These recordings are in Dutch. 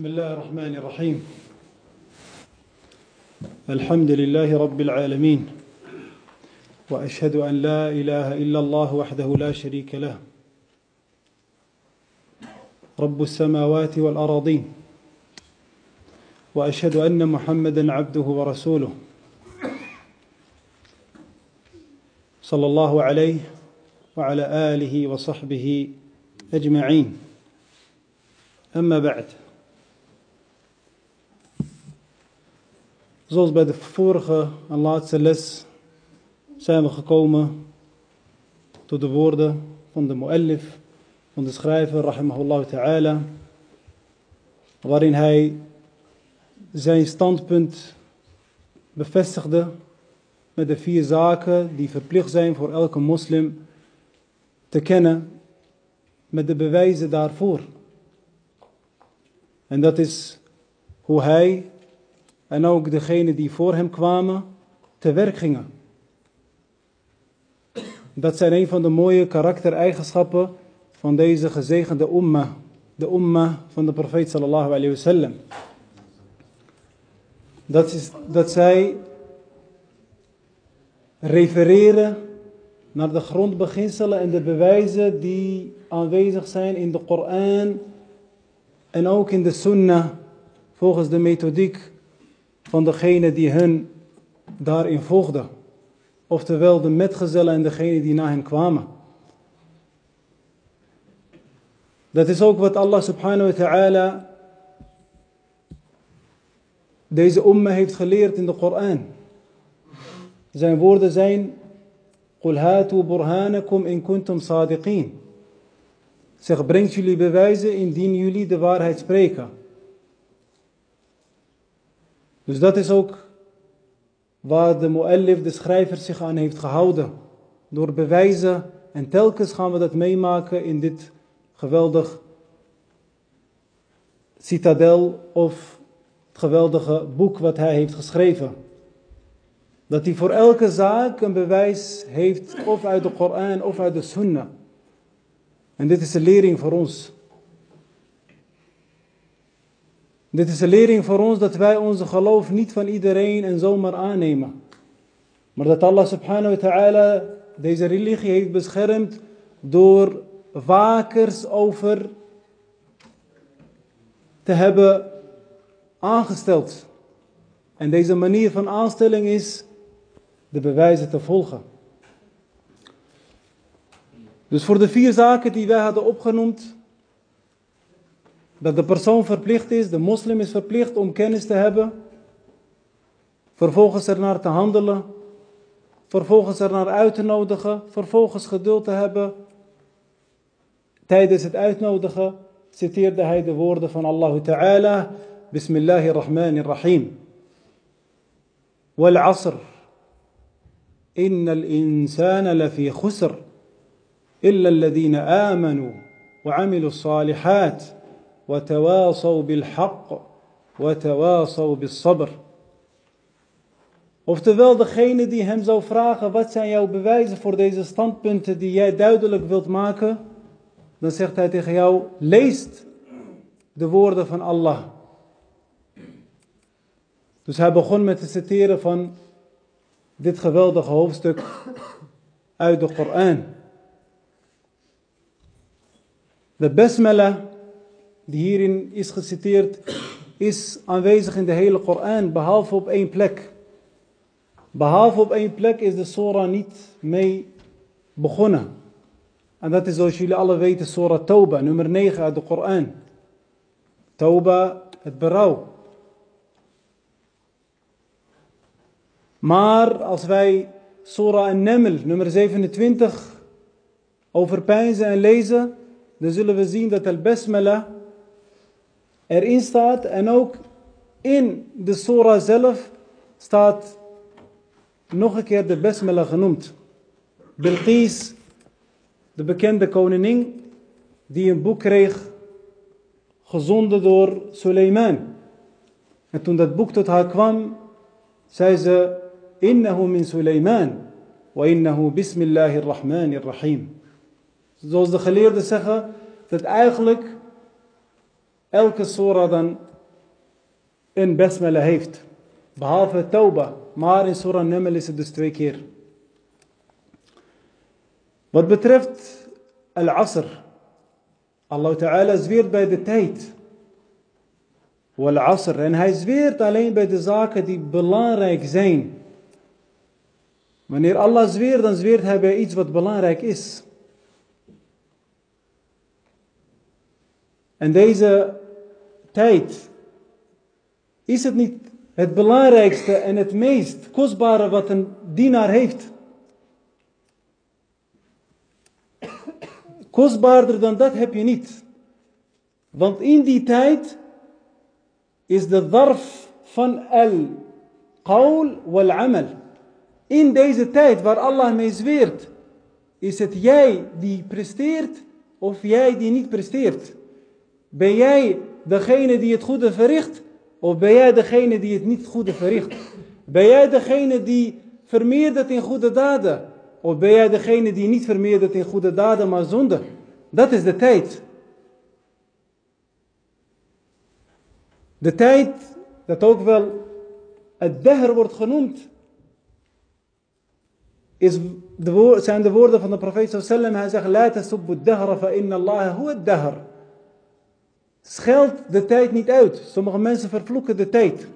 بسم الله الرحمن الرحيم. الحمد لله رب العالمين وأشهد أن لا إله إلا الله وحده لا شريك له. رب السماوات والارضين وأشهد أن محمدا عبده ورسوله صلى الله عليه وعلى آله وصحبه أجمعين. أما بعد Zoals bij de vorige en laatste les zijn we gekomen tot de woorden van de muallif, van de schrijver, rahimahullah ta'ala, waarin hij zijn standpunt bevestigde met de vier zaken die verplicht zijn voor elke moslim te kennen met de bewijzen daarvoor. En dat is hoe hij en ook degenen die voor hem kwamen te werk gingen. Dat zijn een van de mooie karaktereigenschappen van deze gezegende umma, de umma van de profeet sallallahu alayhi wasallam. Dat, is, dat zij refereren naar de grondbeginselen en de bewijzen die aanwezig zijn in de Koran en ook in de Sunnah volgens de methodiek van degene die hen daarin volgden. Oftewel de metgezellen en degene die na hen kwamen. Dat is ook wat Allah subhanahu wa ta'ala deze umma heeft geleerd in de Koran. Zijn woorden zijn: Qul hatu burhanakum in kuntum sadiqin. Zeg, brengt jullie bewijzen indien jullie de waarheid spreken. Dus dat is ook waar de muallif, de schrijver, zich aan heeft gehouden. Door bewijzen en telkens gaan we dat meemaken in dit geweldig citadel of het geweldige boek wat hij heeft geschreven. Dat hij voor elke zaak een bewijs heeft, of uit de Koran of uit de Sunnah. En dit is een lering voor ons. Dit is een lering voor ons dat wij onze geloof niet van iedereen en zomaar aannemen. Maar dat Allah subhanahu wa ta'ala deze religie heeft beschermd door wakers over te hebben aangesteld. En deze manier van aanstelling is de bewijzen te volgen. Dus voor de vier zaken die wij hadden opgenoemd, dat de persoon verplicht is, de moslim is verplicht om kennis te hebben, vervolgens ernaar te handelen, vervolgens ernaar uit te nodigen, vervolgens geduld te hebben. Tijdens het uitnodigen citeerde hij de woorden van Allah Ta'ala, Bismillahirrahmanirrahim. Wal asr, innal insana lafi khusr, illa alladhina amanu wa amilu salihat. وتواصوا بالحق وتواصوا بالصبر. Oftewel, degene die hem zou vragen: wat zijn jouw bewijzen voor deze standpunten die jij duidelijk wilt maken? Dan zegt hij tegen jou: leest de woorden van Allah. Dus hij begon met het citeren van dit geweldige hoofdstuk uit de Koran. De Besmela die hierin is geciteerd, is aanwezig in de hele Koran, behalve op één plek. Behalve op één plek is de Surah niet mee begonnen. En dat is zoals jullie alle weten Surah Tauba, nummer 9 uit de Koran. Tauba, het berouw. Maar als wij Surah An-Naml, nummer 27, overpeinzen en lezen, dan zullen we zien dat al-Basmala erin staat en ook in de surah zelf staat nog een keer de Besmela genoemd. Bilqis, de bekende koningin, die een boek kreeg, gezonden door Suleiman. En toen dat boek tot haar kwam, zei ze, innahu min Suleiman, wa innahu bismillahirrahmanirrahim. Zoals de geleerden zeggen, dat eigenlijk elke surah dan een besmele heeft. Behalve Tauba. Maar in Surah Naml is het dus twee keer. Wat betreft Al-Asr. Allah Ta'ala zweert bij de tijd. Wal-Asr. En hij zweert alleen bij de zaken die belangrijk zijn. Wanneer Allah zweert, dan zweert hij bij iets wat belangrijk is. En deze tijd is het niet het belangrijkste en het meest kostbare wat een dienaar heeft. Kostbaarder dan dat heb je niet. Want in die tijd is de darf van al-qawl wal-amal. In deze tijd waar Allah mee zweert, is het jij die presteert of jij die niet presteert. Ben jij degene die het goede verricht of ben jij degene die het niet goede verricht? Ben jij degene die vermeerdert in goede daden? Of ben jij degene die niet vermeerdert in goede daden, maar zonde? Dat is de tijd. De tijd dat ook wel het deher wordt genoemd, is de zijn de woorden van de profeet sallam. Hij zegt, la tasubbu fa inna Allah huwa dahr. Scheld de tijd niet uit. Sommige mensen vervloeken de tijd.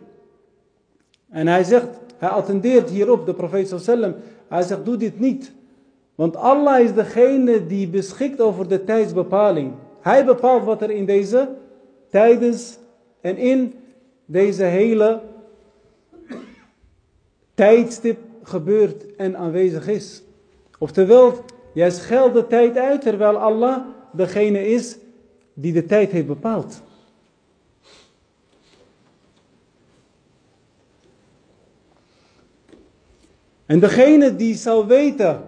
En hij zegt, hij attendeert hierop, de profeet sallam. Hij zegt, doe dit niet. Want Allah is degene die beschikt over de tijdsbepaling. Hij bepaalt wat er in deze tijdens en in deze hele tijdstip gebeurt en aanwezig is. Oftewel, jij scheldt de tijd uit terwijl Allah degene is die de tijd heeft bepaald. En degene die zou weten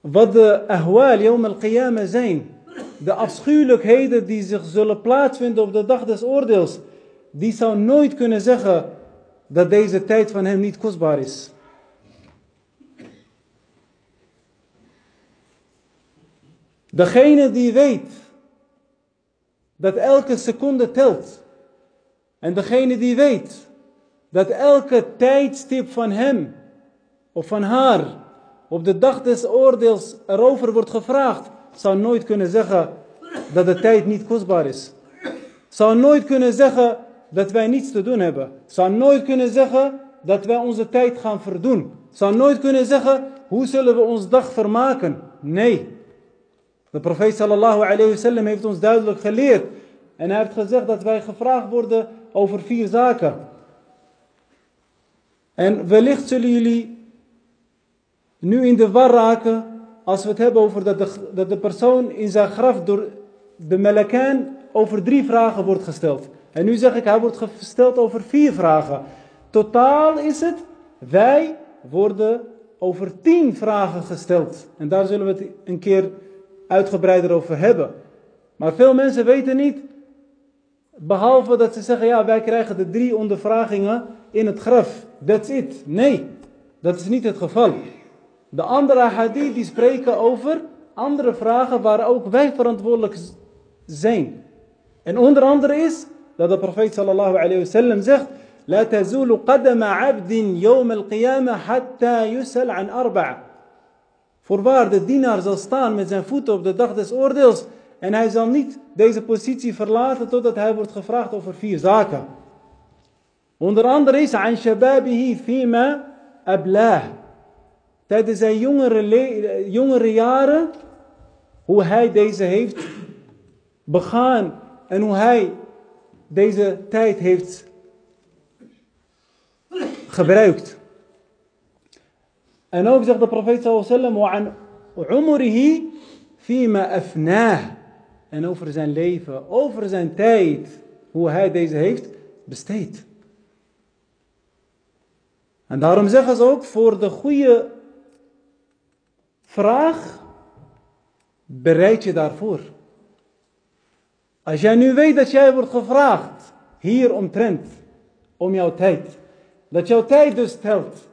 wat de ahwal yawm al-qiyamah zijn, de afschuwelijkheden die zich zullen plaatsvinden op de dag des oordeels, die zou nooit kunnen zeggen dat deze tijd van hem niet kostbaar is. Degene die weet dat elke seconde telt. En degene die weet dat elke tijdstip van hem of van haar op de dag des oordeels erover wordt gevraagd, zou nooit kunnen zeggen dat de tijd niet kostbaar is. Zou nooit kunnen zeggen dat wij niets te doen hebben. Zou nooit kunnen zeggen dat wij onze tijd gaan verdoen. Zou nooit kunnen zeggen hoe zullen we ons dag vermaken. Nee. De profeet sallallahu alayhi wasallam heeft ons duidelijk geleerd. En hij heeft gezegd dat wij gevraagd worden over vier zaken. En wellicht zullen jullie nu in de war raken als we het hebben over dat de, dat de persoon in zijn graf door de melakaan over drie vragen wordt gesteld. En nu zeg ik, hij wordt gesteld over vier vragen. Totaal is het, wij worden over tien vragen gesteld. En daar zullen we het een keer uitgebreider over hebben. Maar veel mensen weten niet, behalve dat ze zeggen, ja, wij krijgen de drie ondervragingen in het graf. That's it. Nee, dat is niet het geval. De andere hadith die spreken over andere vragen waar ook wij verantwoordelijk zijn. En onder andere is dat de profeet sallallahu alayhi wasallam zegt: "La tazulu qadama 'abdin yawm al-qiyamah hatta yus'al 'an arba'a." Voorwaar, de dienaar zal staan met zijn voeten op de dag des oordeels. En hij zal niet deze positie verlaten totdat hij wordt gevraagd over vier zaken. Onder andere is aan shababihi fima ablah. Tijdens zijn jongere, jongere jaren, hoe hij deze heeft begaan en hoe hij deze tijd heeft gebruikt. En ook zegt de profeet afnah. En over zijn leven, over zijn tijd, hoe hij deze heeft besteed. En daarom zeggen ze ook, voor de goede vraag, bereid je daarvoor. Als jij nu weet dat jij wordt gevraagd, hier omtrent, om jouw tijd. Dat jouw tijd dus telt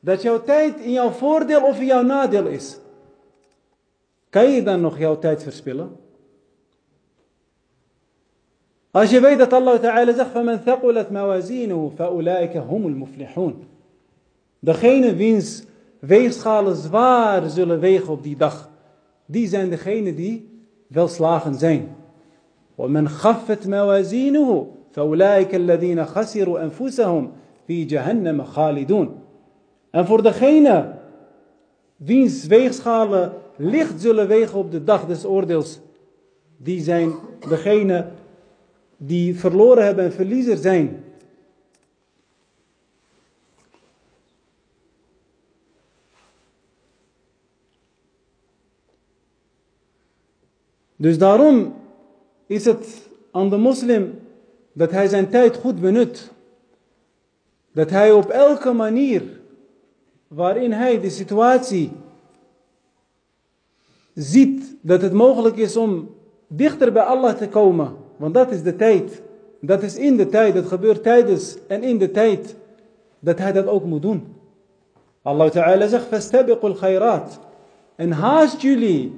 Dat jouw tijd in jouw voordeel of in jouw nadeel is. Kan je dan nog jouw tijd verspillen? Als je weet dat Allah Ta'ala zegt, فَمَنْ ثَقُلَتْ مَوَازِينُهُ فَأُولَٰئِكَ هُمُ الْمُفْلِحُونَ Degene wiens weegschalen zwaar zullen wegen op die dag, die zijn degene die welslagen zijn. وَمَنْ خَفَّتْ مَوَازِينُهُ فَأُولَٰئِكَ الَّذِينَ خَسِرُوا أَنفُسَهُمْ فِي جَهَنَّمَ خَالِدُونَ en voor degene wiens weegschalen licht zullen wegen op de dag des oordeels, die zijn degene die verloren hebben en verliezer zijn. Dus daarom is het aan de moslim dat hij zijn tijd goed benut. Dat hij op elke manier waarin hij de situatie ziet dat het mogelijk is om dichter bij Allah te komen. Want dat is de tijd. Dat is in de tijd. Dat gebeurt tijdens en in de tijd. Dat hij dat ook moet doen. Allah Ta'ala zegt, khairat. En haast jullie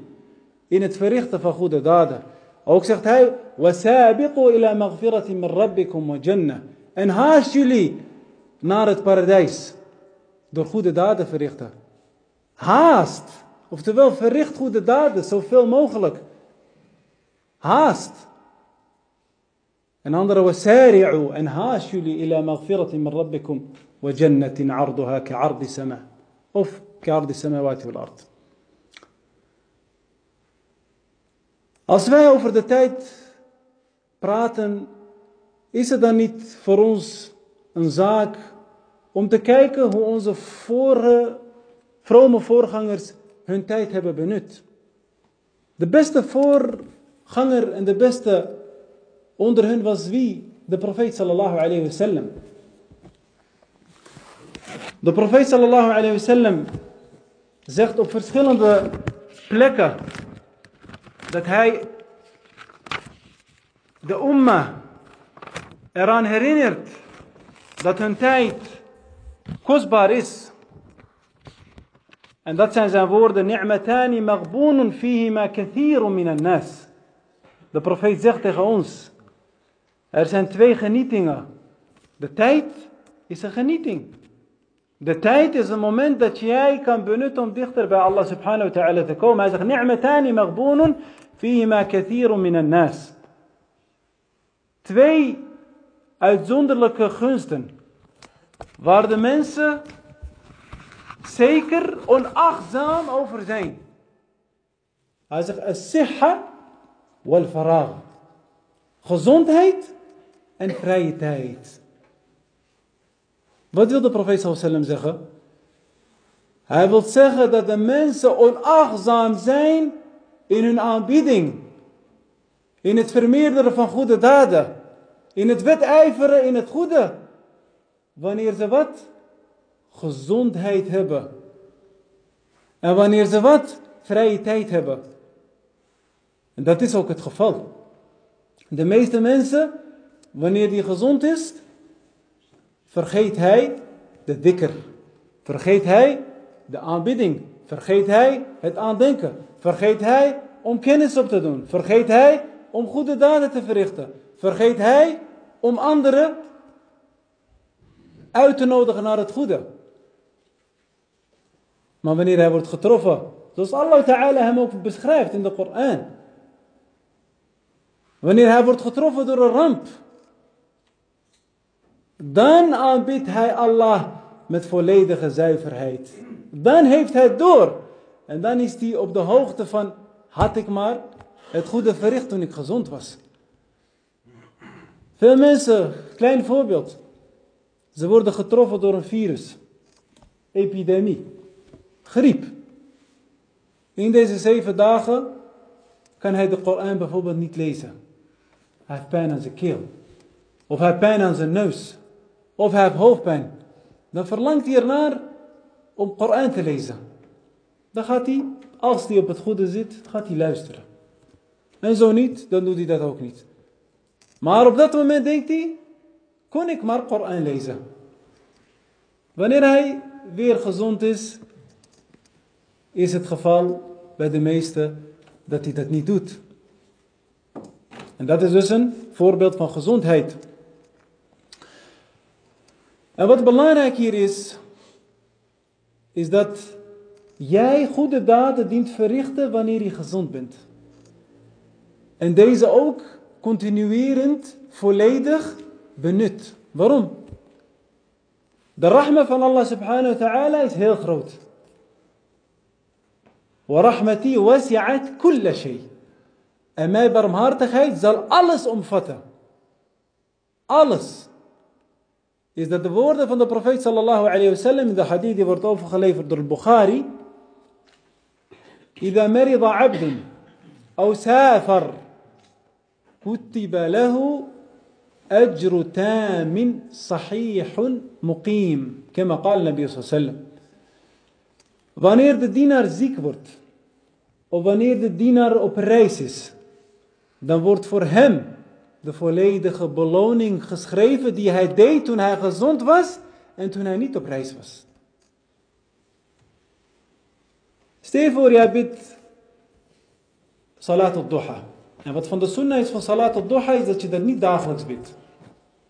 in het verrichten van goede daden. Ook zegt hij, wasabiqu ila maghfiratin min rabbikum wa jannah. En haast jullie naar het paradijs. Door goede daden verrichten. Haast. Oftewel, verricht goede daden zoveel mogelijk. Haast. En andere, wasari'u. En haast jullie ila maghfiratin min rabbikum wa jannatin arduha ka'ardi sama. Of ka'ardi samawati wal ard. Als wij over de tijd praten, is het dan niet voor ons een zaak om te kijken hoe onze vorige, vrome voorgangers hun tijd hebben benut. De beste voorganger en de beste onder hen was wie? De profeet sallallahu alayhi wasallam. De profeet sallallahu alayhi wasallam zegt op verschillende plekken dat hij de umma eraan herinnert dat hun tijd kostbaar is. En dat zijn zijn woorden, ni'matani maghboonun fihima kathirun minan nas. De profeet zegt tegen ons, er zijn twee genietingen. De tijd is een genieting. De tijd is een moment dat jij kan benutten om dichter bij Allah subhanahu wa ta'ala te komen. Hij zegt, ni'matani maghboonun fihima kathirun minan nas. Twee uitzonderlijke gunsten. Waar de mensen zeker onachtzaam over zijn. Hij zegt, as-sihha wal faragh. Gezondheid en vrije tijd. Wat wil de profeet sallam zeggen? Hij wil zeggen dat de mensen onachtzaam zijn in hun aanbieding. In het vermeerderen van goede daden. In het wedijveren in het goede. Wanneer ze wat? Gezondheid hebben. En wanneer ze wat? Vrije tijd hebben. En dat is ook het geval. De meeste mensen, wanneer die gezond is, vergeet hij de dikker. Vergeet hij de aanbidding. Vergeet hij het aandenken. Vergeet hij om kennis op te doen. Vergeet hij om goede daden te verrichten. Vergeet hij om anderen uit te nodigen naar het goede. Maar wanneer hij wordt getroffen, zoals Allah Ta'ala hem ook beschrijft in de Koran. Wanneer hij wordt getroffen door een ramp, dan aanbiedt hij Allah met volledige zuiverheid. Dan heeft hij door. En dan is hij op de hoogte van, had ik maar het goede verricht toen ik gezond was. Veel mensen, klein voorbeeld. Ze worden getroffen door een virus. Epidemie. Griep. In deze zeven dagen kan hij de Koran bijvoorbeeld niet lezen. Hij heeft pijn aan zijn keel. Of hij heeft pijn aan zijn neus. Of hij heeft hoofdpijn. Dan verlangt hij ernaar om Koran te lezen. Dan gaat hij, als hij op het goede zit, gaat hij luisteren. En zo niet, dan doet hij dat ook niet. Maar op dat moment denkt hij, kon ik maar Koran lezen. Wanneer hij weer gezond is, is het geval bij de meesten dat hij dat niet doet. En dat is dus een voorbeeld van gezondheid. En wat belangrijk hier is, is dat jij goede daden dient verrichten wanneer je gezond bent. En deze ook continuerend, volledig. Waarom? De rahma van Allah subhanahu wa ta'ala is heel groot. Rahmati wasi'at kulla shay. En mijn barmhartigheid zal alles omvatten. Alles. Is dat de woorden van de profeet sallallahu alayhi wa sallam in de hadith die wordt overgeleverd door Bukhari. إذا مرض عبد أو سافر كتب له أجر تام صحيح مقيم كما قال النبي صلى الله عليه وسلم Wanneer de dienaar ziek wordt, of wanneer de dienaar op reis is, dan wordt voor hem de volledige beloning geschreven die hij deed toen hij gezond was en toen hij niet op reis was. Stel voor, jij bidt salat al-duha. En wat van de sunnah is van salat al-duha is dat je dat niet dagelijks bidt.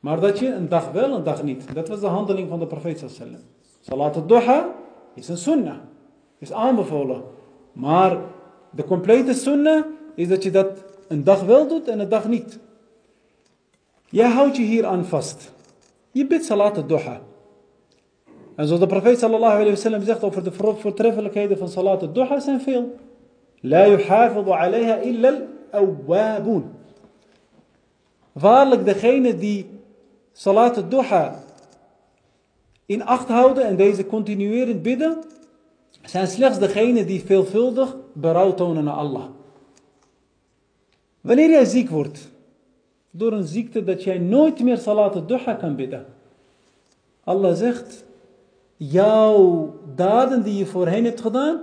Maar dat je een dag wel, een dag niet. Dat was de handeling van de profeet sallallahu Salat al-duha is een sunnah. Is aanbevolen. Maar de complete sunnah is dat je dat een dag wel doet en een dag niet. Jij houdt je hier aan vast. Je bidt salat al-duha. En zoals de profeet sallallahu alayhi wa zegt over de voortreffelijkheden van salat al-duha zijn veel. La yuhafidu alayha illa al-awwabun. Waarlijk degene die salat al-duha in acht houden en deze continuerend bidden, zijn slechts degene die veelvuldig berouw tonen naar Allah. Wanneer jij ziek wordt, door een ziekte dat jij nooit meer salat al-duha kan bidden. Allah zegt, jouw daden die je voorheen hebt gedaan,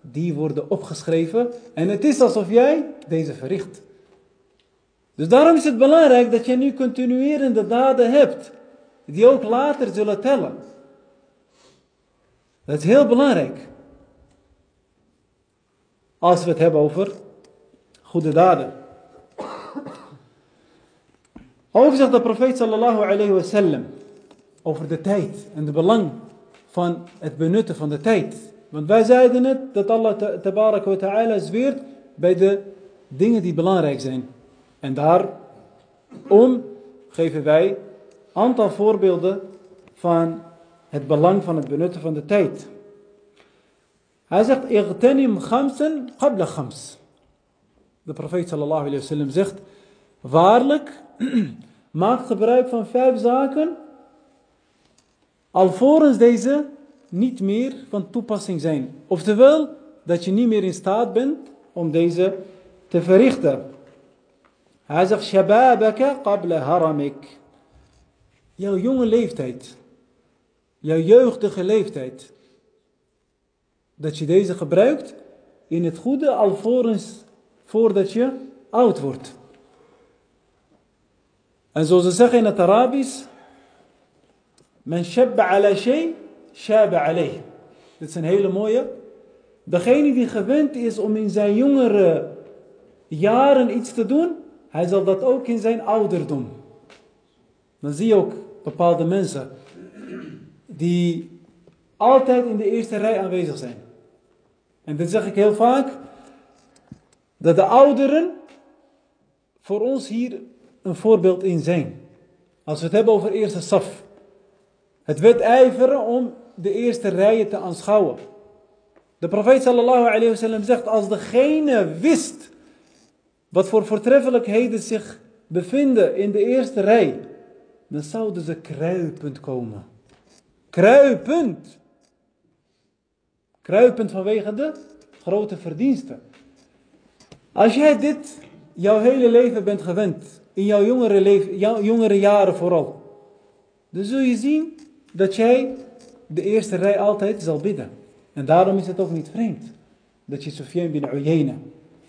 die worden opgeschreven. En het is alsof jij deze verricht. Dus daarom is het belangrijk dat je nu continuerende daden hebt, die ook later zullen tellen. Dat is heel belangrijk. Als we het hebben over goede daden. Ook de profeet sallallahu alayhi wa sallam over de tijd en de belang van het benutten van de tijd. Want wij zeiden het dat Allah tabaraka wa ta'ala zweert bij de dingen die belangrijk zijn. En daarom geven wij een aantal voorbeelden van het belang van het benutten van de tijd. Hij zegt, Igtanim khamsan qabla khams. De profeet sallallahu alayhi wa sallam zegt, waarlijk, maak gebruik van vijf zaken alvorens deze niet meer van toepassing zijn. Oftewel, dat je niet meer in staat bent om deze te verrichten. Hij zegt, shababaka qabla haramik. Jouw jonge leeftijd, jouw jeugdige leeftijd, dat je deze gebruikt in het goede alvorens, voordat je oud wordt. En zoals ze zeggen in het Arabisch, Men shabba ala shay. Dit is een hele mooie. Degene die gewend is om in zijn jongere jaren iets te doen, hij zal dat ook in zijn ouderdom. Dan zie je ook bepaalde mensen die altijd in de eerste rij aanwezig zijn. En dit zeg ik heel vaak, dat de ouderen voor ons hier een voorbeeld in zijn. Als we het hebben over eerste saf. Het wedijveren om de eerste rijen te aanschouwen. De profeet sallallahu alayhi wasallam zegt, als degene wist wat voor voortreffelijkheden zich bevinden in de eerste rij, dan zouden ze kruipend komen. Kruipend. Kruipend vanwege de grote verdiensten. Als jij dit jouw hele leven bent gewend, in jouw jongere, leven, jouw jongere jaren vooral, dan zul je zien dat jij de eerste rij altijd zal bidden. En daarom is het ook niet vreemd dat je Sufyan bin Uyayna,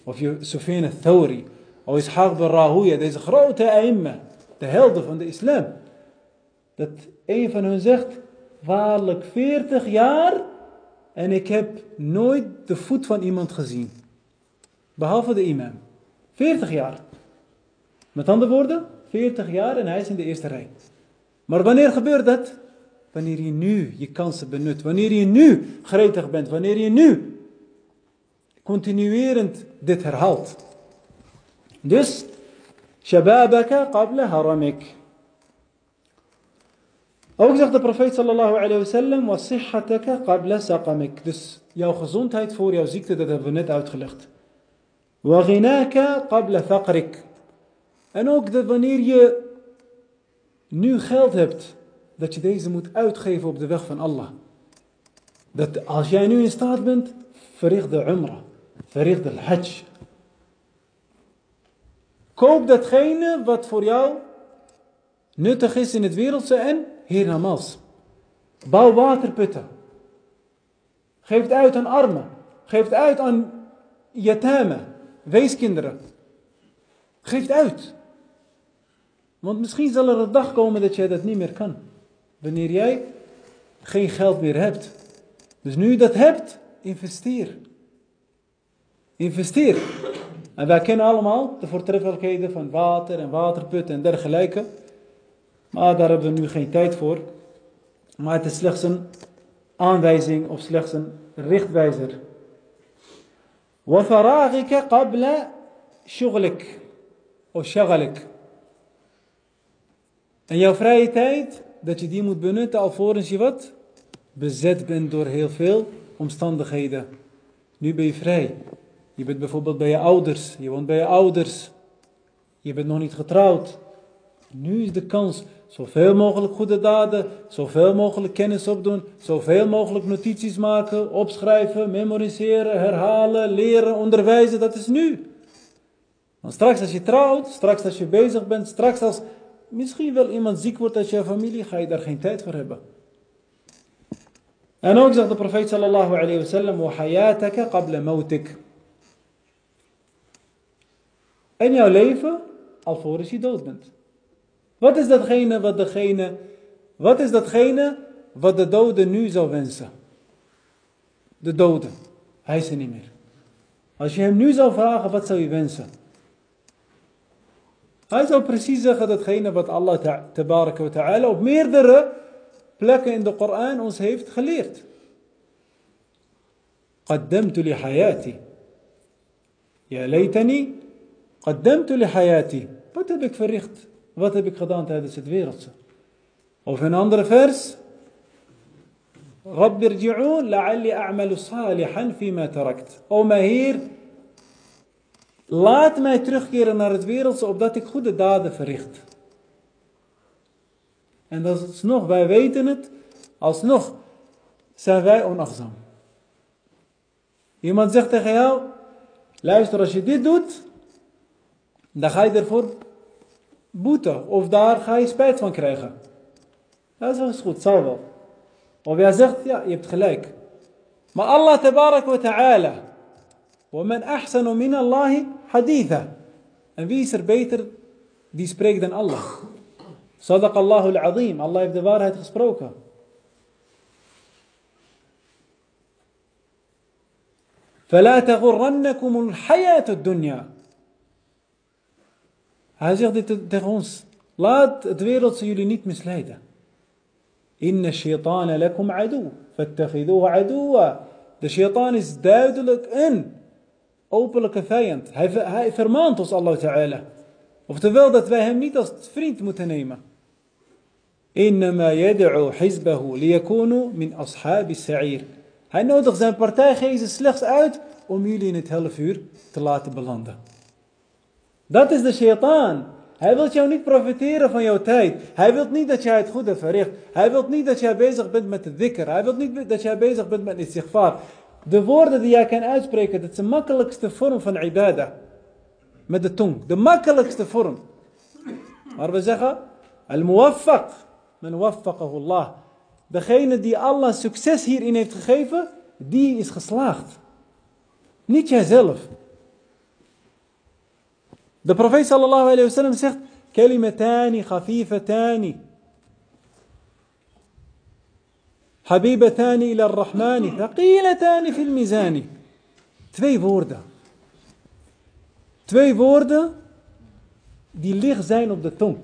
of je Sufyan al-Thawri, of Ishaq bin Rahuya, deze grote aimma, de helden van de islam, dat een van hen zegt, waarlijk 40 jaar en ik heb nooit de voet van iemand gezien. Behalve de imam. 40 jaar. Met andere woorden, 40 jaar en hij is in de eerste rij. Maar wanneer gebeurt dat? Wanneer je nu je kansen benut. Wanneer je nu gretig bent. Wanneer je nu continuerend dit herhaalt. Dus, shababaka qabla haramik. Ook zegt de profeet sallallahu alayhi wa sallam, wasihhataka qabla saqamik. Dus jouw gezondheid voor jouw ziekte, dat hebben we net uitgelegd. Wa ghinaka qabla faqrik. En ook dat wanneer je nu geld hebt, dat je deze moet uitgeven op de weg van Allah. Dat als jij nu in staat bent, verricht de umrah, verricht de hajj. Koop datgene wat voor jou nuttig is in het wereldse en hiernamaals. Bouw waterputten. Geef het uit aan armen. Geef het uit aan yatame, weeskinderen. Geef het uit. Want misschien zal er een dag komen dat jij dat niet meer kan. Wanneer jij geen geld meer hebt. Dus nu je dat hebt, investeer. Investeer. En wij kennen allemaal de voortreffelijkheden van water en waterputten en dergelijke. Maar daar hebben we nu geen tijd voor. Maar het is slechts een aanwijzing of slechts een richtwijzer. وفراغك قبل شغلك of شغلك. En jouw vrije tijd, dat je die moet benutten alvorens je wat? Bezet bent door heel veel omstandigheden. Nu ben je vrij. Je bent bijvoorbeeld bij je ouders. Je woont bij je ouders. Je bent nog niet getrouwd. Nu is de kans Zoveel mogelijk goede daden, zoveel mogelijk kennis opdoen, zoveel mogelijk notities maken, opschrijven, memoriseren, herhalen, leren, onderwijzen. Dat is nu. Want straks als je trouwt, straks als je bezig bent, straks als misschien wel iemand ziek wordt uit je familie, ga je daar geen tijd voor hebben. En ook zegt de profeet sallallahu alayhi wa sallam, وَحَيَاتَكَ قَبْلَ مَوْتِكَ En jouw leven alvorens je dood bent. Wat is datgene wat degene, wat is datgene wat de dode nu zou wensen? De dode. Hij is er niet meer. Als je hem nu zou vragen, wat zou je wensen? Hij zou precies zeggen datgene wat Allah tabaraka wa ta'ala op meerdere plekken in de Koran ons heeft geleerd. قدمت لحياتي يا ليتني قدمت لحياتي wat heb ik verricht wat heb ik gedaan tijdens het wereldse? Of een andere vers. رب ارجعون لعلي أعمل صالحا فيما تركت. O mijn Heer, laat mij terugkeren naar het wereldse opdat ik goede daden verricht. En dat is nog, wij weten het, alsnog zijn wij onachtzaam. Iemand zegt tegen jou, luister als je dit doet, dan ga je ervoor boete. Of daar ga je spijt van krijgen. Dat is goed, zal wel. Of jij zegt, ja, je hebt gelijk. Maar Allah tabarak wa ta'ala. ومن أحسن من الله حديثا. En wie is er beter die spreekt dan Allah? Sadaq Allahu al-azim. Allah heeft de waarheid gesproken. فلا تغرنكم الحياة الدنيا hij zegt dit tegen ons. Laat het wereldse jullie niet misleiden. Inna shaitana lakum adu. Fattakhiduhu aduwa. De shaitan is duidelijk een openlijke vijand. Hij, hij vermaant ons Allah Ta'ala. Oftewel dat wij hem niet als vriend moeten nemen. Innama yad'u hizbahu liyakunu min ashabi sa'ir. Hij nodigt zijn partijgeesten slechts uit om jullie in het helfuur te laten belanden. Dat is de shaitaan. Hij wil jou niet profiteren van jouw tijd. Hij wil niet dat jij het goede verricht. Hij wil niet dat jij bezig bent met de dikker. Hij wil niet dat jij bezig bent met istighfar. De woorden die jij kan uitspreken, dat is de makkelijkste vorm van ibadah. Met de tong. De makkelijkste vorm. Maar we zeggen, al-muwaffaq. Men waffaqahu Allah. Degene die Allah succes hierin heeft gegeven, die is geslaagd. Niet jijzelf. De profeet sallallahu alayhi wa sallam zegt, kalimatani khafifatani. Habibatani ila rahmani, thaqilatani fil mizani. Twee woorden. Twee woorden die licht zijn op de tong.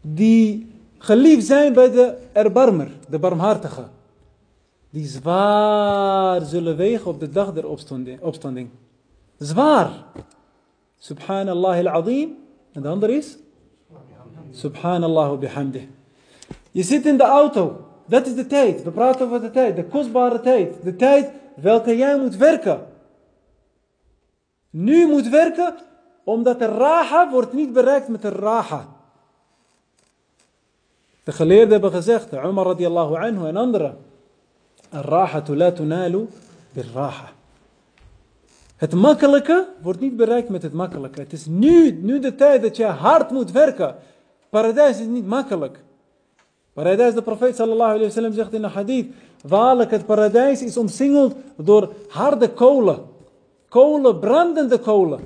Die geliefd zijn bij de erbarmer, de barmhartige. Die zwaar zullen wegen op de dag der opstanding. Zwaar. Subhanallah al-azim. En de andere is? Subhanallah bihamdih. Je zit in de auto. Dat is de tijd. We praten over de tijd. De kostbare tijd. De tijd welke jij moet werken. Nu moet werken, omdat de raha wordt niet bereikt met de raha. De geleerden hebben gezegd, Umar radiallahu anhu en anderen. Raha la tunalu raha. Het makkelijke wordt niet bereikt met het makkelijke. Het is nu, nu de tijd dat je hard moet werken. Paradijs is niet makkelijk. Paradijs, de profeet sallallahu alayhi wa sallam zegt in de hadith. Waarlijk, het paradijs is omsingeld door harde kolen. Kolen, brandende kolen.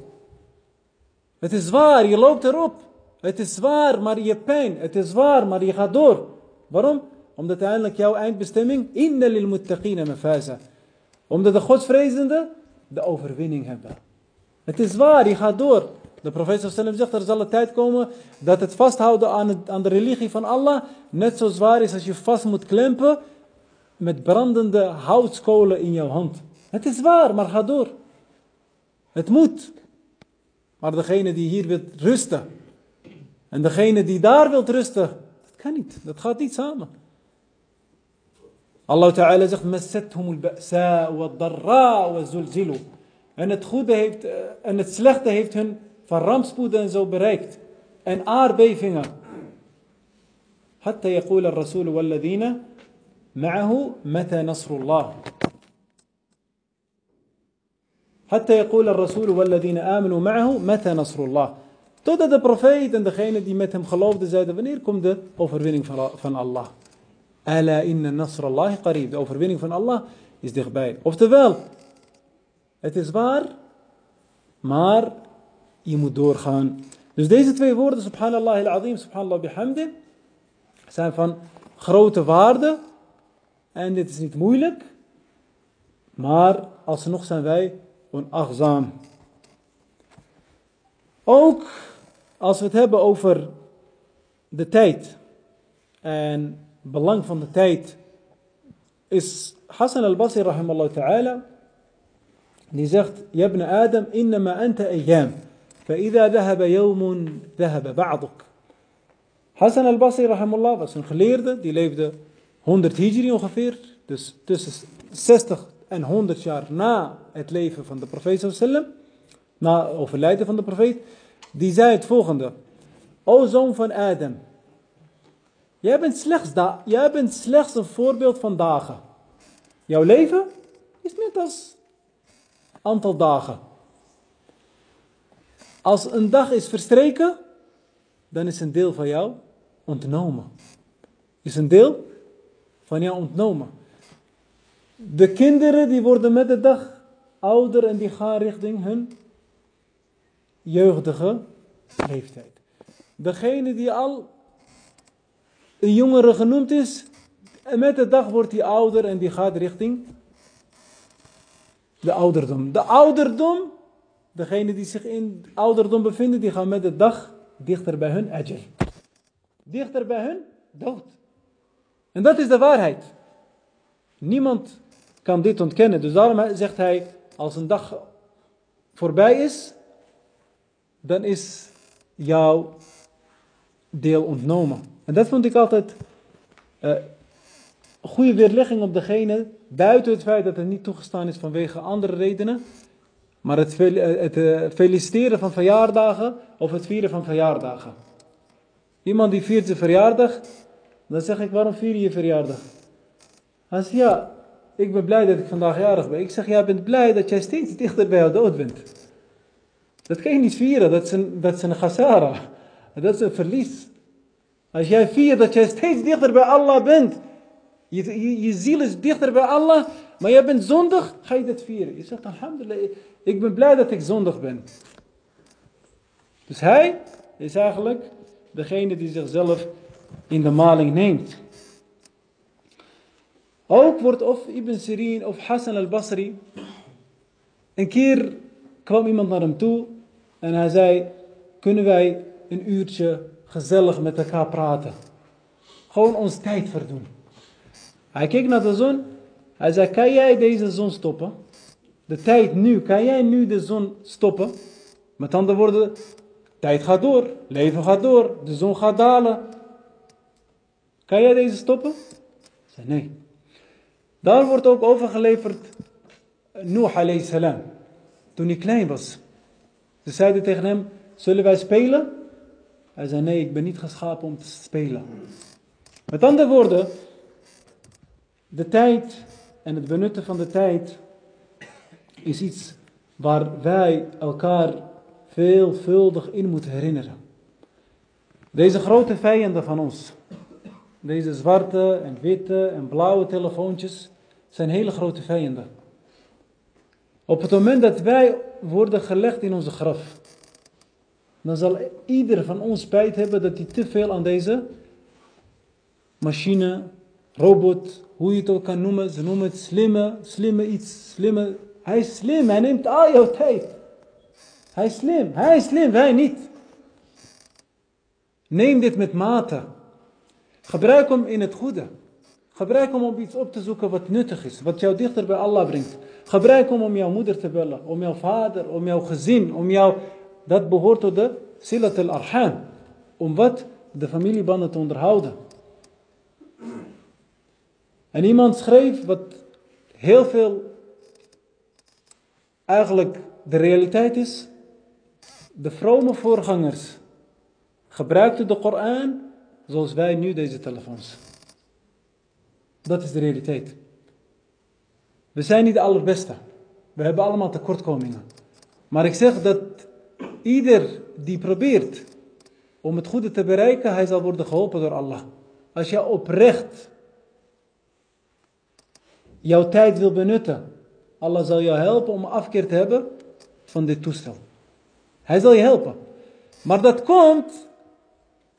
Het is zwaar, je loopt erop. Het is zwaar, maar je pijn. Het is zwaar, maar je gaat door. Waarom? Omdat uiteindelijk jouw eindbestemming, inna lil muttaqina mafaza. Omdat de godsvrezenden de overwinning hebben. Het is zwaar, je gaat door. De profeet sallam zegt, er zal een tijd komen dat het vasthouden aan, aan de religie van Allah net zo zwaar is als je vast moet klempen met brandende houtskolen in jouw hand. Het is zwaar, maar ga door. Het moet. Maar degene die hier wil rusten en degene die daar wil rusten, dat kan niet. Dat gaat niet samen. الله تعالى زخ مستهم البأساء والضراء والزلزلوا. أن تخوده أن تسلخت هيفتهن فالرمس بودن زو بريكت. أن آر بيفنا حتى يقول الرسول والذين معه متى نصر الله؟ حتى يقول الرسول والذين آمنوا معه متى نصر الله؟ تودا دا بروفيت ان دخين دي متهم خلوف دا زايدة فنير كم دا اوفر فان الله. Ala inna nasr Allah qarib. De overwinning van Allah is dichtbij. Oftewel, het is waar, maar je moet doorgaan. Dus deze twee woorden, subhanallah al-azim, subhanallah bihamdi, zijn van grote waarde. En dit is niet moeilijk, maar alsnog zijn wij onachtzaam. Ook als we het hebben over de tijd en belang van de tijd, is Hassan al-Basri rahimallahu ta'ala, die zegt, Jabna Adam, innama anta ayyam. فإذا ذهب يوم ذهب بعضك. Hassan al-Basri rahimullah was een geleerde, die leefde 100 hijri ongeveer, dus tussen 60 en 100 jaar na het leven van de profeet sallam, na overlijden van de profeet, die zei het volgende. O zoon van Adam, jij bent slechts, da jij bent slechts een voorbeeld van dagen. Jouw leven is net als aantal dagen. Als een dag is verstreken, dan is een deel van jou ontnomen. Is een deel van jou ontnomen. De kinderen die worden met de dag ouder en die gaan richting hun jeugdige leeftijd. Degene die al een jongere genoemd is, en met de dag wordt hij ouder en die gaat richting de ouderdom. De ouderdom Degenen die zich in ouderdom bevinden, die gaan met de dag dichter bij hun ajal. Dichter bij hun dood. En dat is de waarheid. Niemand kan dit ontkennen. Dus daarom zegt hij, als een dag voorbij is, dan is jouw deel ontnomen. En dat vond ik altijd uh, goede weerlegging op degene, buiten het feit dat het niet toegestaan is vanwege andere redenen, maar het, het eh, feliciteren van verjaardagen of het vieren van verjaardagen. Iemand die viert zijn verjaardag, dan zeg ik, waarom vier je je verjaardag? Hij zegt, ja, ik ben blij dat ik vandaag jarig ben. Ik zeg, jij bent blij dat jij steeds dichter bij jou dood bent. Dat kan je niet vieren, dat is een, dat is een gasara. Dat is een verlies. Als jij viert dat jij steeds dichter bij Allah bent, je, je, je ziel is dichter bij Allah, maar jij bent zondig, ga je dat vieren. Je zegt, alhamdulillah, ik ben blij dat ik zondig ben. Dus hij is eigenlijk degene die zichzelf in de maling neemt. Ook wordt of Ibn Sirin of Hassan al-Basri. Een keer kwam iemand naar hem toe En hij zei, kunnen wij een uurtje gezellig met elkaar praten? Gewoon ons tijd verdoen. Hij keek naar de zon. Hij zei, kan jij deze zon stoppen? De tijd nu, kan jij nu de zon stoppen? Met andere woorden, tijd gaat door, leven gaat door, de zon gaat dalen. Kan jij deze stoppen? Hij zei, nee. Daar wordt ook overgeleverd Noah alayhi salam. Toen hij klein was. Ze zeiden tegen hem, zullen wij spelen? Hij zei, nee, ik ben niet geschapen om te spelen. Met andere woorden, de tijd en het benutten van de tijd is iets waar wij elkaar veelvuldig in moeten herinneren. Deze grote vijanden van ons, deze zwarte en witte en blauwe telefoontjes, zijn hele grote vijanden. Op het moment dat wij worden gelegd in onze graf, dan zal ieder van ons spijt hebben dat hij te veel aan deze machine, robot, hoe je het ook kan noemen, ze noemen het slimme, slimme iets, slimme. Hij is slim, hij neemt al jouw tijd. Hij is slim, hij is slim, wij niet. Neem dit met mate. Gebruik hem in het goede. Gebruik hem om iets op te zoeken wat nuttig is, wat jou dichter bij Allah brengt. Gebruik hem om jouw moeder te bellen, om jouw vader, om jouw gezin, om jouw... Dat behoort tot de silat al-arham. Om wat? De familiebanden te onderhouden. En iemand schreef wat heel veel eigenlijk de realiteit is. De vrome voorgangers gebruikten de Koran zoals wij nu deze telefoons. Dat is de realiteit. We zijn niet de allerbeste. We hebben allemaal tekortkomingen. Maar ik zeg dat ieder die probeert om het goede te bereiken, hij zal worden geholpen door Allah. Als je oprecht jouw tijd wil benutten, Allah zal jou helpen om afkeer te hebben van dit toestel. Hij zal je helpen. Maar dat komt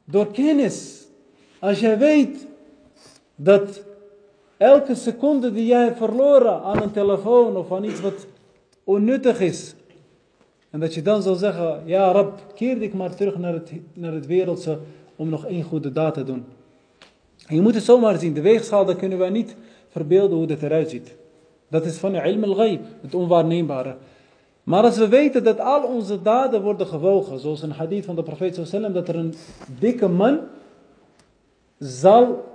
door kennis. Als jij weet dat elke seconde die jij verloren aan een telefoon of aan iets wat onnuttig is. En dat je dan zal zeggen, ja Rab, keer ik maar terug naar het, naar het wereldse om nog één goede daad te doen. En je moet het zomaar zien, de weegschaal, daar kunnen wij niet verbeelden hoe dat eruit ziet. Dat is van ilm al-ghaib, het onwaarneembare. Maar als we weten dat al onze daden worden gewogen, zoals een hadith van de profeet sallam, dat er een dikke man zal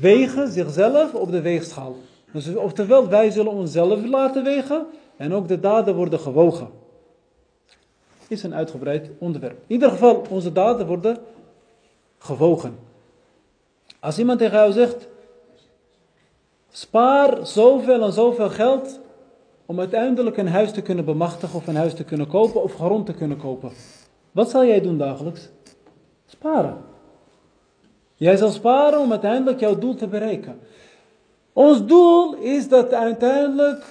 wegen zichzelf op de weegschaal. Dus oftewel, wij zullen onszelf laten wegen en ook de daden worden gewogen. Is een uitgebreid onderwerp. In ieder geval, onze daden worden gewogen. Als iemand tegen jou zegt, spaar zoveel en zoveel geld om uiteindelijk een huis te kunnen bemachtigen of een huis te kunnen kopen of grond te kunnen kopen. Wat zal jij doen dagelijks? Sparen. Jij zal sparen om uiteindelijk jouw doel te bereiken. Ons doel is dat uiteindelijk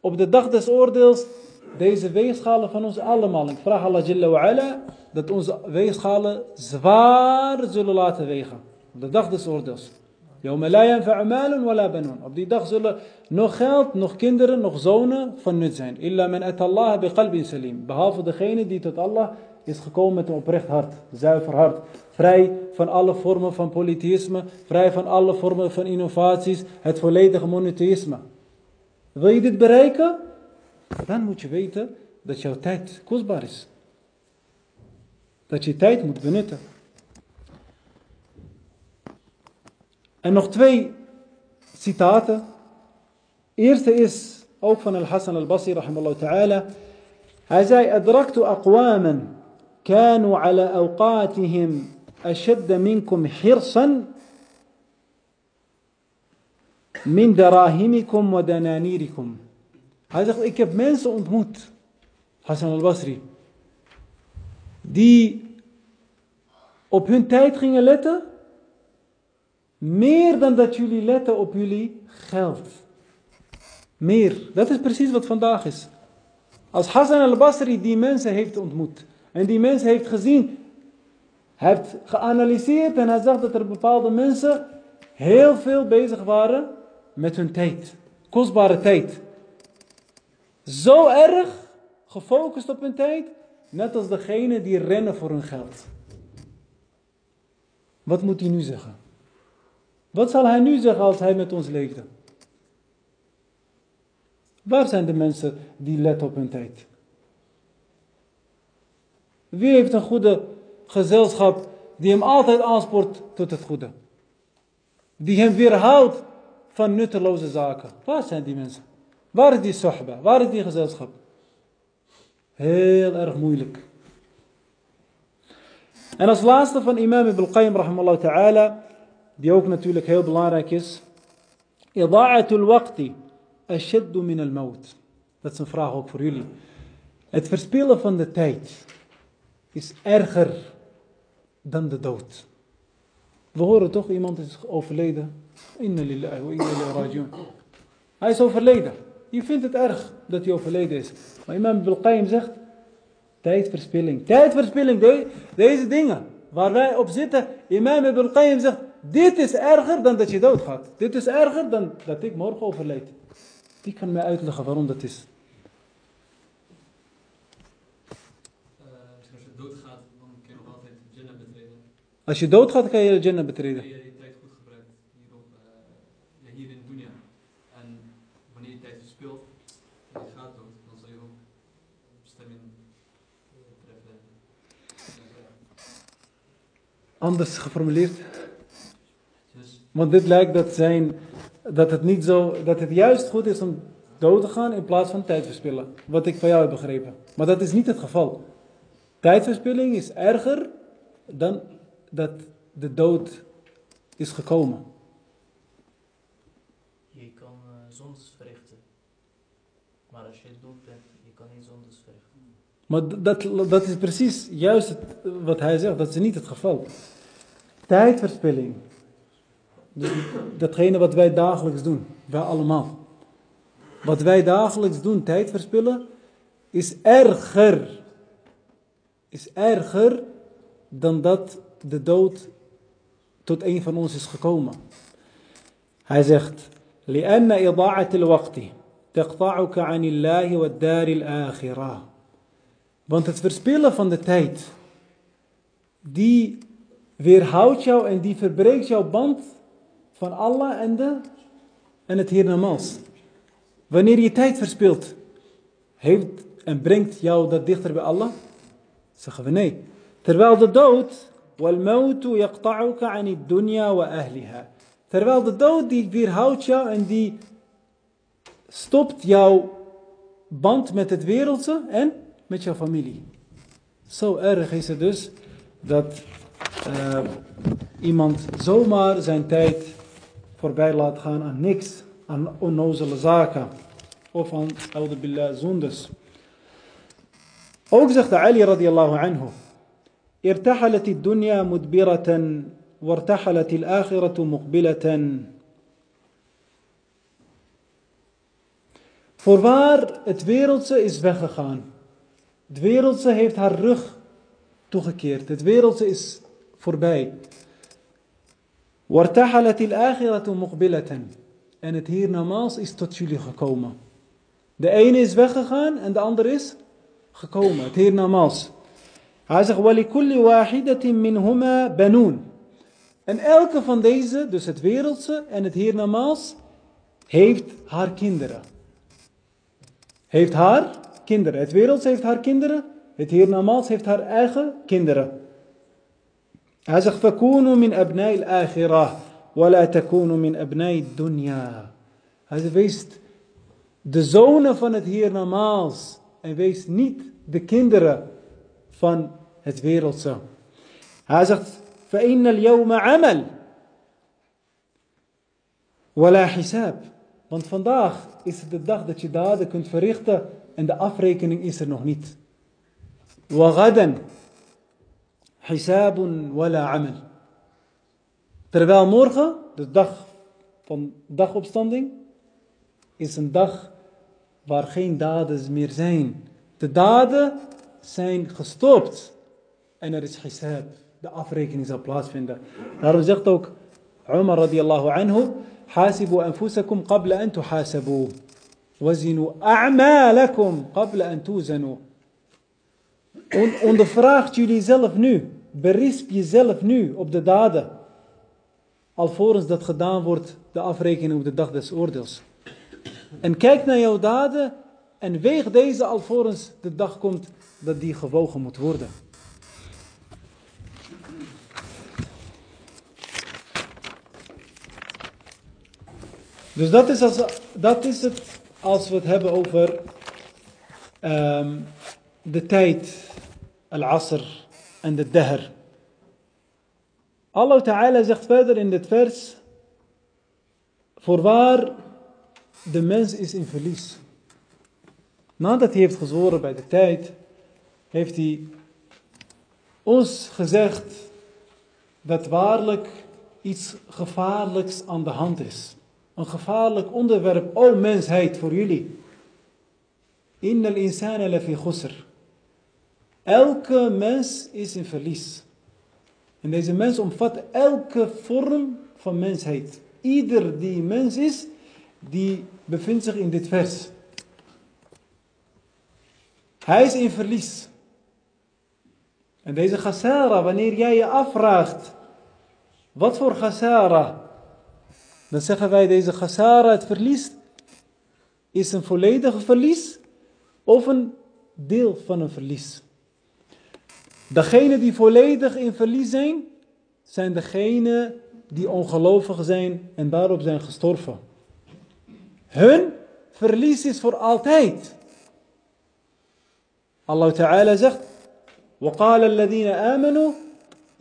op de dag des oordeels deze weegschalen van ons allemaal. Ik vraag Allah Jalla wa ala dat onze weegschalen zwaar zullen laten wegen. Op de dag des oordeels. Op die dag zullen nog geld, nog kinderen, nog zonen van nut zijn. Illa man atallah bi salim. Behalve degene die tot Allah is gekomen met een oprecht hart, zuiver hart. Vrij van alle vormen van polytheïsme, vrij van alle vormen van innovaties, het volledige monotheïsme. Wil je dit bereiken? Dan moet je weten dat jouw tijd kostbaar is. Dat je tijd moet benutten. En nog twee citaten. Eerste is ook van Al-Hassan al-Basri, rahimallahu ta'ala. Hij zei, أدركت أقواما كانوا على أوقاتهم أشد منكم حرصا من دراهمكم ودنانيركم. Hij zegt, ik heb mensen ontmoet, Hassan al-Basri, die op hun tijd gingen letten meer dan dat jullie letten op jullie geld. Meer. Dat is precies wat vandaag is. Als Hassan al-Basri die mensen heeft ontmoet. En die mensen heeft gezien. Heeft geanalyseerd en hij zag dat er bepaalde mensen heel veel bezig waren met hun tijd. Kostbare tijd. Zo erg gefocust op hun tijd, net als degene die rennen voor hun geld. Wat moet hij nu zeggen? Wat zal hij nu zeggen als hij met ons leefde? Waar zijn de mensen die letten op hun tijd? Wie heeft een goede gezelschap die hem altijd aanspoort tot het goede? Die hem weerhoudt van nutteloze zaken. Waar zijn die mensen? Waar is die sohba? Waar is die gezelschap? Heel erg moeilijk. En als laatste van imam Ibn Qayyim rahimallahu ta'ala, die ook natuurlijk heel belangrijk is. Ida'atul waqti ashaddu min al-maut. Dat is een vraag ook voor jullie. Het verspillen van de tijd is erger dan de dood. We horen toch, iemand is overleden. Inna lillahi wa inna. Hij is overleden. Je vindt het erg dat hij overleden is. Maar imam Ibn Qayyim zegt, tijdverspilling. Tijdverspilling, deze dingen waar wij op zitten. Imam Ibn Qayyim zegt, dit is erger dan dat je doodgaat. Dit is erger dan dat ik morgen overleed. Wie kan mij uitleggen waarom dat is? Als je doodgaat, kan je de Jannah betreden. Wanneer je die tijd goed gebruikt hier, op, uh, hier in Dunya. En wanneer je tijd verspilt en je gaat dan zal je ook bestemming treffen. Anders geformuleerd. Dus Want dit lijkt dat, zijn, dat, het niet zo, dat het juist goed is om dood te gaan in plaats van tijd verspillen. Wat ik van jou heb begrepen. Maar dat is niet het geval. Tijdverspilling is erger dan dat de dood is gekomen. Je kan uh, zondes verrichten. Maar als je dood bent, je kan niet zondes verrichten. Maar d- dat, dat is precies juist het, wat hij zegt. Dat is niet het geval. Tijdverspilling. Dus datgene wat wij dagelijks doen. Wij allemaal. Wat wij dagelijks doen, tijd verspillen, is erger. Is erger dan dat de dood tot een van ons is gekomen. Hij zegt: لأن إضاعة الوقت تقطعك عن الله والدار الآخرة. Want het verspillen van de tijd, die weerhoudt jou en die verbreekt jouw band van Allah en, de, en het hiernamaals. Wanneer je tijd verspilt, heeft en brengt jou dat dichter bij Allah? Zeggen we nee. Terwijl de dood, وَالْمَوْتُ يَقْطَعُكَ عَنِ الدُّنْيَا وَأَهْلِهَا. Terwijl de dood die weerhoudt jou en die stopt jouw band met het wereldse en met jouw familie. Zo erg is het dus dat uh, iemand zomaar zijn tijd voorbij laat gaan aan niks, aan onnozele zaken of aan billah zondes. Ook zegt Ali radiallahu anhu, ارتحلت الدنيا مدبرة وارتحلت الآخرة مقبلة Voorwaar, het wereldse is weggegaan. Het wereldse heeft haar rug toegekeerd. Het wereldse is voorbij. وارتحلت الآخرة مقبلة En het hiernamaals is tot jullie gekomen. De ene is weggegaan en de andere is gekomen. Het hiernamaals. Hij zegt, وَلِكُلِّ وَاحِدَةٍ مِّنْهُمَا بَنُونَ En elke van deze, dus het wereldse en het hiernamaals, heeft haar kinderen. Heeft haar kinderen. Het wereldse heeft haar kinderen. Het hiernamaals heeft haar eigen kinderen. Hij zegt, فَكُونُوا مِنْ أَبْنَاءِ الْآخِرَةِ وَلَا تَكُونُوا مِنْ أَبْنَاءِ الدُّنْيَا Hij zegt, wees de zonen van het hiernamaals. En wees niet de kinderen van het wereldse. Hij zegt, فَإِنَّ الْيَوْمَ عَمَلْ وَلَا حِسَابٍ Want vandaag is het de dag dat je daden kunt verrichten en de afrekening is er nog niet. وَغَدًا حِسَابٌ وَلَا عَمَلْ Terwijl morgen, de dag van dagopstanding, is een dag waar geen daden meer zijn. De daden zijn gestopt. En er is hisab. De afrekening zal plaatsvinden. Daarom zegt ook Umar radiallahu anhu. Hasibu anfusakum qabla an tuhasabu. وَزِنُوا أَعْمَالَكُمْ قَبْلَ أَن تُوزَنُوا On, ondervraagt jullie zelf nu. Berisp jezelf nu op de daden. Alvorens dat gedaan wordt, de afrekening op de dag des oordeels. En kijk naar jouw daden en weeg deze alvorens de dag komt dat die gewogen moet worden. Dus dat is, dat is het als we het hebben over ehm, de tijd, al-asr en de dahr. Allah Ta'ala zegt verder in dit vers, voorwaar de mens is in verlies. Nadat hij heeft gezworen bij de tijd, heeft hij ons gezegd dat waarlijk iets gevaarlijks aan de hand is. Een gevaarlijk onderwerp, o mensheid, voor jullie. Innal insana lafi khusr. Elke mens is in verlies. En deze mens omvat elke vorm van mensheid. Ieder die mens is, die bevindt zich in dit vers. Hij is in verlies. En deze gasara, wanneer jij je afvraagt, wat voor gasara? Dan zeggen wij deze gasara, het verlies, is een volledige verlies of een deel van een verlies. Degenen die volledig in verlies zijn, zijn degenen die ongelovig zijn en daarop zijn gestorven. Hun verlies is voor altijd. Allah Ta'ala zegt, وقال الذين آمنوا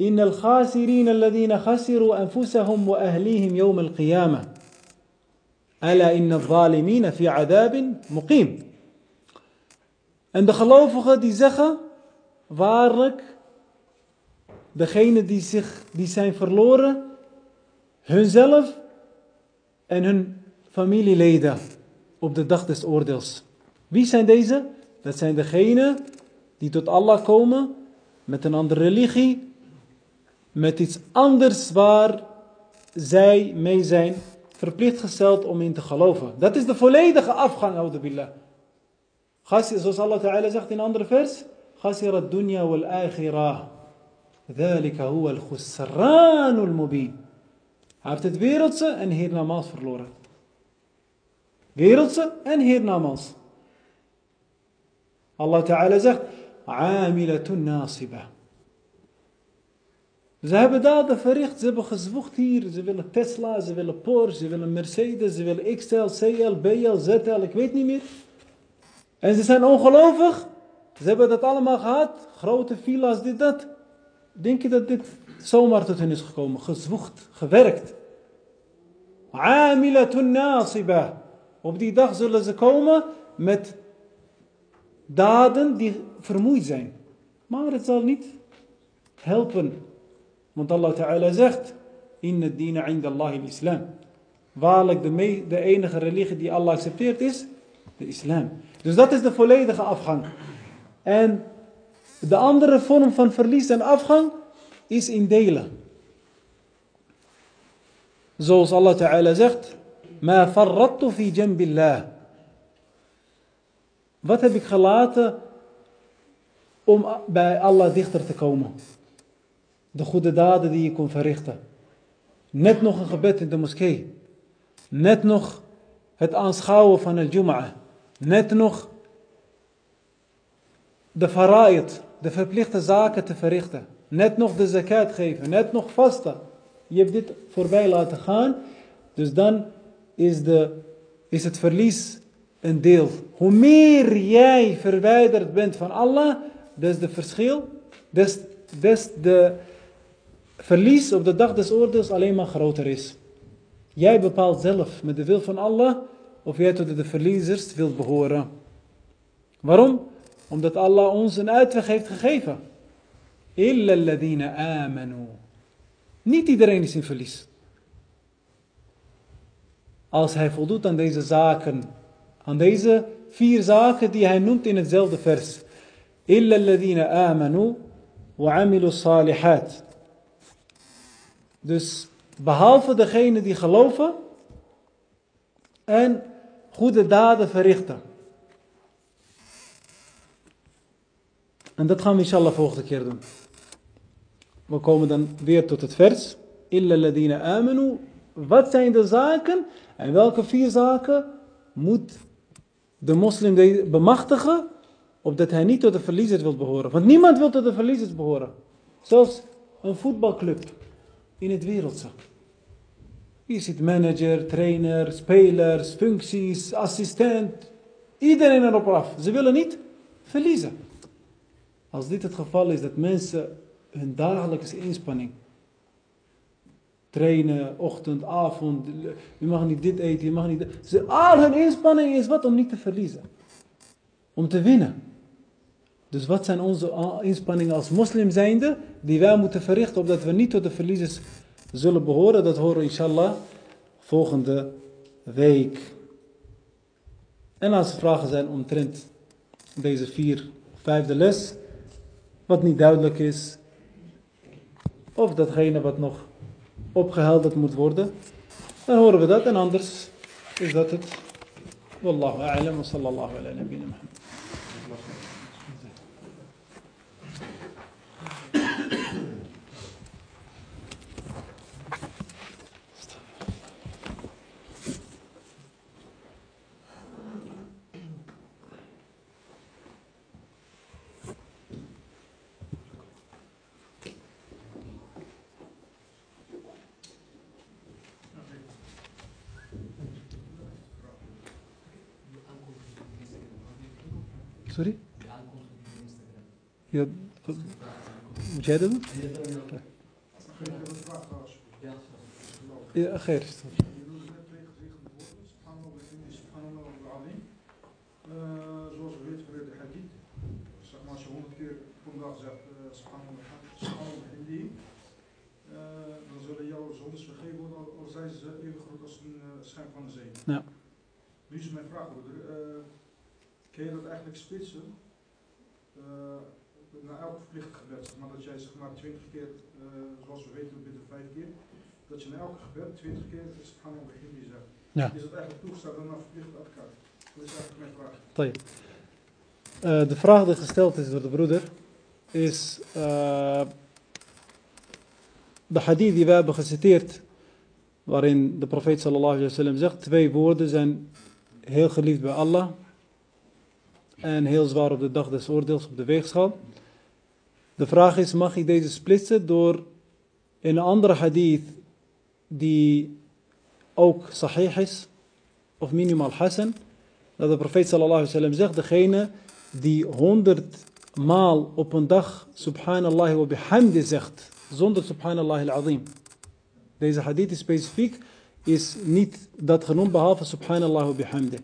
إن الخاسرين الذين خسروا أنفسهم وأهليهم يوم القيامة ألا إن الظالمين في عذاب مقيم En de gelovigen die zeggen, waarlijk, degene die, zich, die zijn verloren, hunzelf en hun familieleden op de dag des oordeels. Wie zijn deze? Dat zijn degenen die tot Allah komen met een andere religie, met iets anders waar zij mee zijn verplicht gesteld om in te geloven. Dat is de volledige afgang, oude billah. Zoals Allah Ta'ala zegt in een andere vers, خسر الدنيا والآخرة ذلك هو الخسران المبين Hij heeft het wereldse en hiernamaals verloren. Wereldse en hiernamaals. Allah Ta'ala zegt, عاملة ناصبة. Ze hebben daden verricht, ze hebben gezwoegd hier. Ze willen Tesla, ze willen Porsche, ze willen Mercedes, ze willen XL, CL, BL, ZL, ik weet niet meer. En ze zijn ongelovig. Ze hebben dat allemaal gehad. Grote villa's, dit, dat. Denk je dat dit zomaar tot hen is gekomen? Gezwoegd, gewerkt. Amilatun nasiba. Op die dag zullen ze komen met daden die vermoeid zijn. Maar het zal niet helpen. Want Allah Ta'ala zegt, Inna dina inda Allah islam. Waarlijk de, de enige religie die Allah accepteert is de islam. Dus dat is de volledige afgang. En de andere vorm van verlies en afgang is in delen. Zoals Allah Ta'ala zegt, Ma farrattu fi jambillah. Wat heb ik gelaten om bij Allah dichter te komen? De goede daden die je kon verrichten. Net nog een gebed in de moskee. Net nog het aanschouwen van het Jum'ah. Net nog de fara'id, de verplichte zaken te verrichten. Net nog de zakat geven, net nog vasten. Je hebt dit voorbij laten gaan. Dus dan is, de, is het verlies een deel. Hoe meer jij verwijderd bent van Allah, des de verschil, des, des de verlies op de dag des oordeels alleen maar groter is. Jij bepaalt zelf met de wil van Allah of jij tot de verliezers wilt behoren. Waarom? Omdat Allah ons een uitweg heeft gegeven. Illa alladhina amanu. Niet iedereen is in verlies. Als hij voldoet aan deze zaken, aan deze vier zaken die hij noemt in hetzelfde vers. Illa alladhina amanu wa amilu salihat. Dus behalve degene die geloven en goede daden verrichten. En dat gaan we inshallah volgende keer doen. We komen dan weer tot het vers. Illa ladina amanu. Wat zijn de zaken? En welke vier zaken moet de moslim bemachtigen? Opdat hij niet tot de verliezers wil behoren. Want niemand wil tot de verliezers behoren. Zelfs een voetbalclub in het wereldse. Hier zit manager, trainer, spelers, functies, assistent. Iedereen erop af. Ze willen niet verliezen. Als dit het geval is dat mensen hun dagelijkse inspanning trainen, ochtend, avond, je mag niet dit eten, je mag niet dat. Ze, al hun inspanning is wat om niet te verliezen. Om te winnen. Dus wat zijn onze inspanningen als moslim zijnde die wij moeten verrichten opdat we niet tot de verliezers zullen behoren? Dat horen we inshallah volgende week. En als er vragen zijn omtrent deze vier, vijfde les, wat niet duidelijk is, of datgene wat nog opgehelderd moet worden, dan horen we dat en anders is dat het. Wallahu a'lam wa sallallahu ala. Sorry? Die aankondiging op Instagram. Ja, moet jij dat doen? Ja, het. zoals we als je honderd keer op dag zegt, eh, subhanallah, eh, dan zullen jouw zondes vergeven worden, al- zijn ze even groot als een eh, schijn van de zee. Ja. Nu is mijn vraag, broeder, eh, kun je dat eigenlijk spitsen? na elke verplichte gebed, maar dat jij zeg maar twintig keer, eh, zoals we weten, binnen vijf keer, dat je in elke gebed twintig keer het gaan over Hindi zegt. Ja. Is dat eigenlijk toegestaan dan naar verplichte Dus Dat is eigenlijk mijn vraag. Uh, de vraag die gesteld is door de broeder is eh, de hadith die we hebben geciteerd, waarin de profeet sallallahu alaihi wasallam zegt, twee woorden zijn heel geliefd bij Allah en heel zwaar op de dag des oordeels op de weegschaal. De vraag is mag ik deze splitsen door een andere hadith die ook sahih is of minimaal hasan dat de profeet sallallahu alaihi zegt, degene die honderd maal op een dag subhanallah wa bihamdi zegt, zonder subhanallah al-azim. Deze hadith is specifiek, is niet dat genoemd behalve subhanallah wa bihamdi.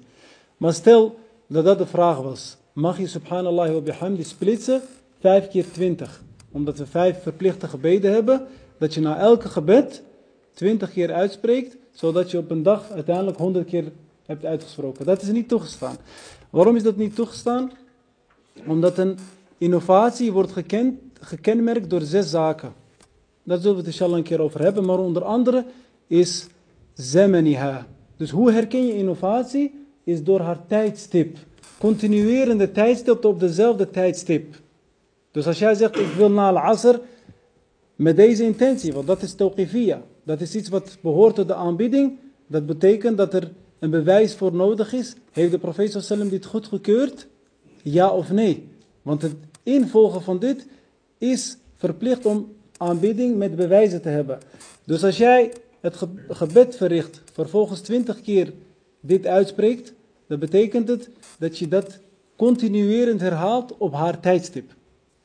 Maar stel dat dat de vraag was, mag je subhanallah wa bihamdi splitsen vijf keer twintig? Omdat we vijf verplichte gebeden hebben, dat je na elke gebed twintig keer uitspreekt, zodat je op een dag uiteindelijk honderd keer hebt uitgesproken. Dat is niet toegestaan. Waarom is dat niet toegestaan? Omdat een innovatie wordt gekend, gekenmerkt door zes zaken. Daar zullen we het inshallah een keer over hebben. Maar onder andere is zemeniha. Dus hoe herken je innovatie? Is door haar tijdstip. Continuerende tijdstip op dezelfde tijdstip. Dus als jij zegt, ik wil na al-asr met deze intentie, want dat is tawqifiyya. Dat is iets wat behoort tot de aanbieding. Dat betekent dat er een bewijs voor nodig is. Heeft de profeet sallam dit goedgekeurd? Ja of nee? Want het involgen van dit is verplicht om aanbidding met bewijzen te hebben. Dus als jij het ge- gebed verricht, vervolgens twintig keer dit uitspreekt, dan betekent het dat je dat continuerend herhaalt op haar tijdstip.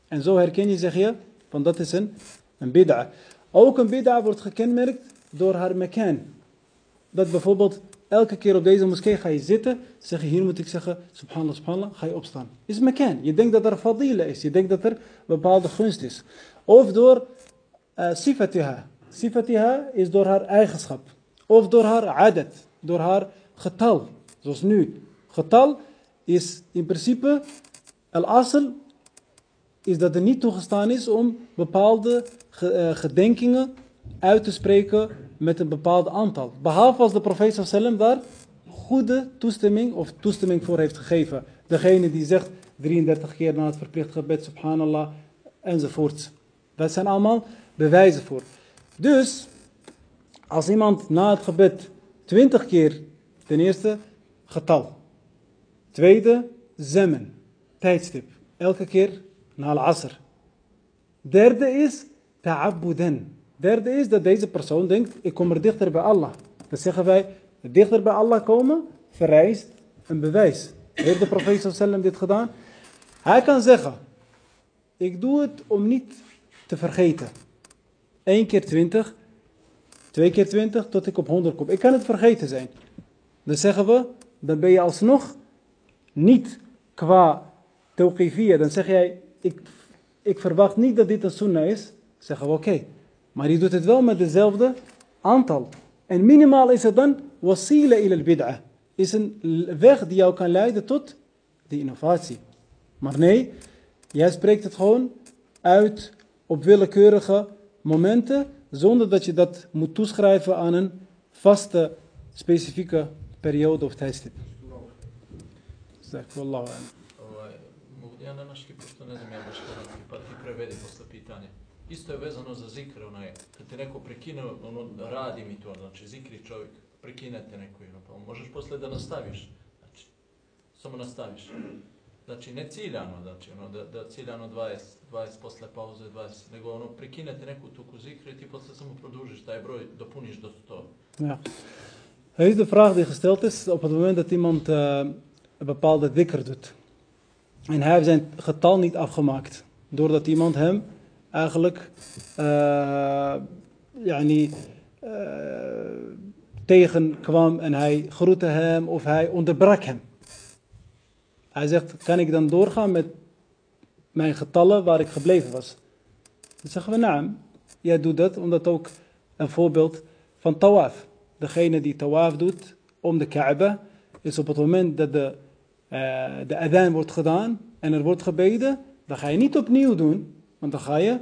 En zo herken je, zeg je, van dat is een, een bid'a. Ook een bid'a wordt gekenmerkt door haar mekan. Dat bijvoorbeeld elke keer op deze moskee ga je zitten, zeg je hier moet ik zeggen, subhanallah, subhanallah, ga je opstaan. Is mekan. Je denkt dat er fadila is, je denkt dat er bepaalde gunst is. Of door uh, sifatiha. Sifatiha is door haar eigenschap. Of door haar adat, door haar getal. Zoals nu. Getal is in principe, al-asl, is dat er niet toegestaan is om bepaalde eh, gedenkingen uit te spreken met een bepaald aantal. Behalve als de profeet sallam daar goede toestemming of toestemming voor heeft gegeven. Degene die zegt 33 keer na het verplicht gebed, subhanallah, enzovoort. Dat zijn allemaal bewijzen voor. Dus, als iemand na het gebed 20 keer, ten eerste getal. Tweede, zemen, tijdstip. Elke keer na al-asr. Derde is ta'abbuden. Derde is dat deze persoon denkt, ik kom er dichter bij Allah. Dan zeggen wij, dichter bij Allah komen vereist een bewijs. Heeft de profeet sallam dit gedaan? Hij kan zeggen, ik doe het om niet te vergeten. Eén keer twintig, twee keer twintig, tot ik op honderd kom. Ik kan het vergeten zijn. Dan zeggen we, dan ben je alsnog niet qua tawqifiyya. Dan zeg jij, ik, ik verwacht niet dat dit een sunnah is. Zeggen we, oké. Maar je doet het wel met dezelfde aantal. En minimaal is het dan wasila ila al-bid'ah. Is een weg die jou kan leiden tot die innovatie. Maar nee, jij spreekt het gewoon uit op willekeurige momenten, zonder dat je dat moet toeschrijven aan een vaste, specifieke periode of tijdstip. Zeg, wallahu ja na naški, pošto ne znam ja baš kanadski, pa ti prevedi posle pitanja. Isto je vezano za zikr, onaj, kad te neko prekine, ono, radi mi to, znači zikri čovjek, prekinete neko, ono, pa možeš posle da nastaviš, znači, samo nastaviš. Znači, ne ciljano, znači, ono, da, da ciljano 20, 20 posle pauze, 20, nego ono, prekinete neku tuku zikre i ti posle samo produžiš taj broj, dopuniš do 100. Ja. Er is de vraag die gesteld is op het moment dat iemand uh, een bepaalde dikker doet. En hij heeft zijn getal niet afgemaakt. Doordat iemand hem eigenlijk uh, yani, uh, tegenkwam en hij groette hem of hij onderbrak hem. Hij zegt, kan ik dan doorgaan met mijn getallen waar ik gebleven was? Dan zeggen we, naam, jij doet dat, omdat ook een voorbeeld van tawaf. Degene die tawaf doet om de Kaaba, is op het moment dat de, de adhan wordt gedaan en er wordt gebeden, dan ga je niet opnieuw doen, want dan ga je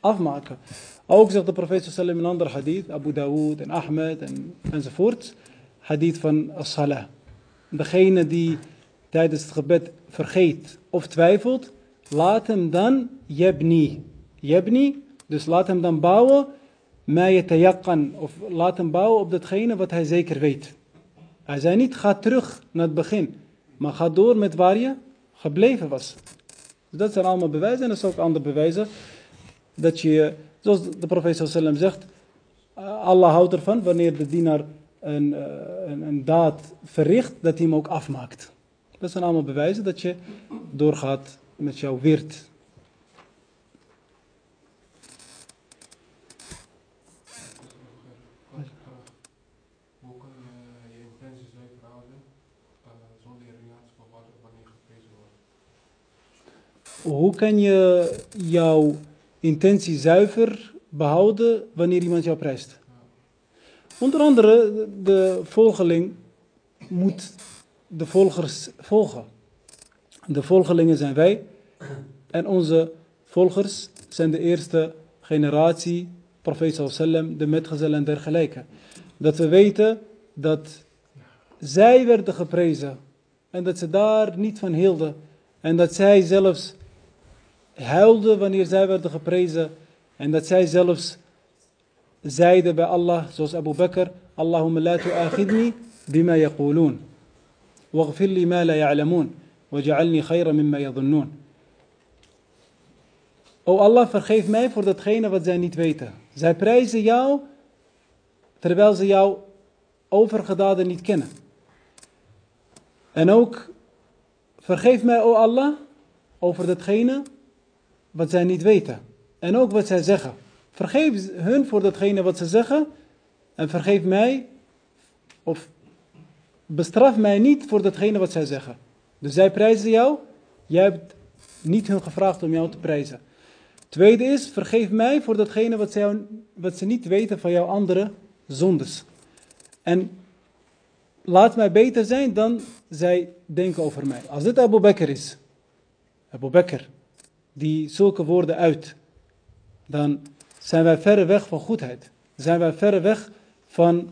afmaken. Ook zegt de profeet sallam in een ander hadith, Abu Dawood en Ahmed en, enzovoort, hadith van as-salah. Degene die tijdens het gebed vergeet of twijfelt, laat hem dan yabni. Yabni, dus laat hem dan bouwen, ma yatayakkan, of laat hem bouwen op datgene wat hij zeker weet. Hij zei niet, ga terug naar het begin, maar ga door met waar je gebleven was. Dus dat zijn allemaal bewijzen en dat zijn ook andere bewijzen. Dat je, zoals de profeet sallam zegt, Allah houdt ervan wanneer de dienaar een, een, een daad verricht, dat hij hem ook afmaakt. Dat zijn allemaal bewijzen dat je doorgaat met jouw wirt. Hoe kan je je intenties zuiver houden uh, zonder je relatie van wat of wanneer geprezen wordt? Hoe kan je jouw intentie zuiver behouden wanneer iemand jou prijst? Onder andere, de- volgeling moet de volgers volgen. De volgelingen zijn wij en onze volgers zijn de eerste generatie, profeet sallam, de metgezellen en dergelijke. Dat we weten dat zij werden geprezen en dat ze daar niet van hielden en dat zij zelfs huilden wanneer zij werden geprezen. En dat zij zelfs zeiden bij Allah, zoals Abu Bakr, Allahumma la tu'akhidni bima yaqulun. Waghfir li ma la ya'lamun. Waj'alni khayra mimma yadhunnun. O Allah, vergeef mij voor datgene wat zij niet weten. Zij prijzen jou, terwijl ze jouw overgedaden niet kennen. En ook, vergeef mij, o Allah, over datgene wat zij niet weten. En ook wat zij zeggen. Vergeef hun voor datgene wat ze zeggen. En vergeef mij, of bestraf mij niet voor datgene wat zij zeggen. Dus zij prijzen jou. Jij hebt niet hun gevraagd om jou te prijzen. Tweede is, vergeef mij voor datgene wat, zij, wat ze niet weten van jouw andere zondes. En laat mij beter zijn dan zij denken over mij. Als dit Abu Bakr is, Abu Bakr, die zulke woorden uit, dan zijn wij verre weg van goedheid. Zijn wij verre weg van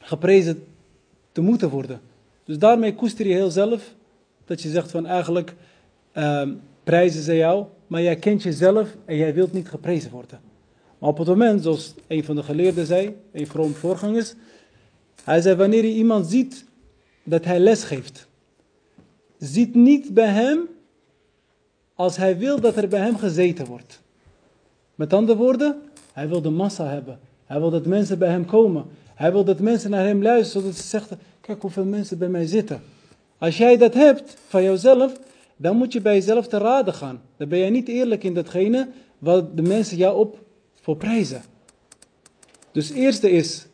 geprezen te moeten worden. Dus daarmee koester je heel zelf dat je zegt van eigenlijk ehm, prijzen ze jou, maar jij kent jezelf en jij wilt niet geprezen worden. Maar op het moment, zoals een van de geleerden zei, een vroom voorgangers, hij zei wanneer je iemand ziet dat hij les geeft, ziet niet bij hem als hij wil dat er bij hem gezeten wordt. Met andere woorden, hij wil de massa hebben. Hij wil dat mensen bij hem komen. Hij wil dat mensen naar hem luisteren, zodat ze zeggen, kijk hoeveel mensen bij mij zitten. Als jij dat hebt van jouzelf, dan moet je bij jezelf te raden gaan. Dan ben jij niet eerlijk in datgene wat de mensen jou op voor prijzen. Dus eerste is